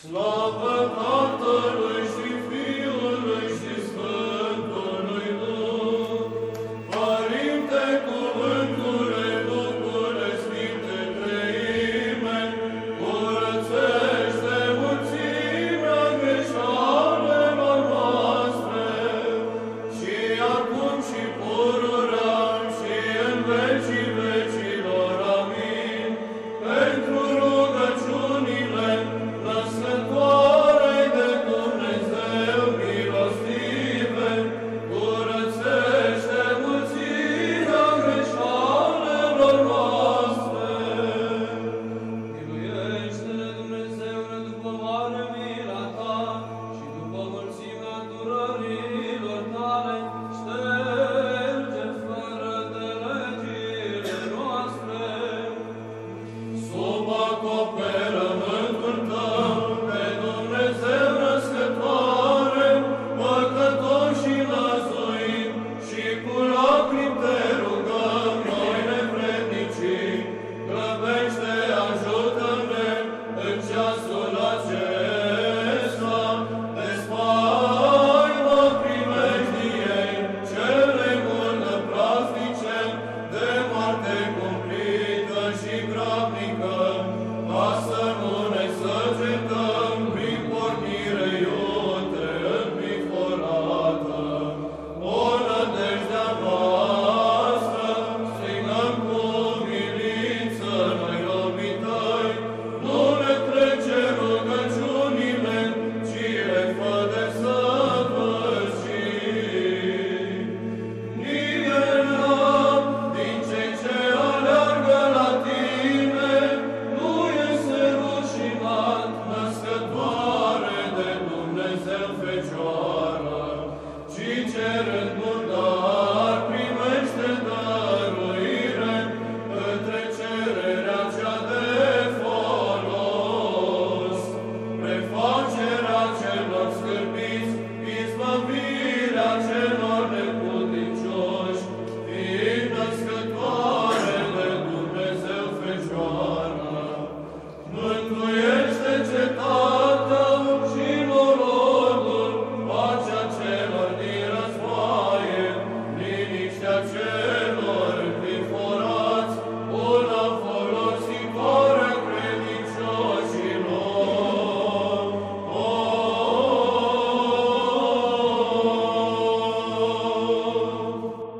Slavă Tatălui!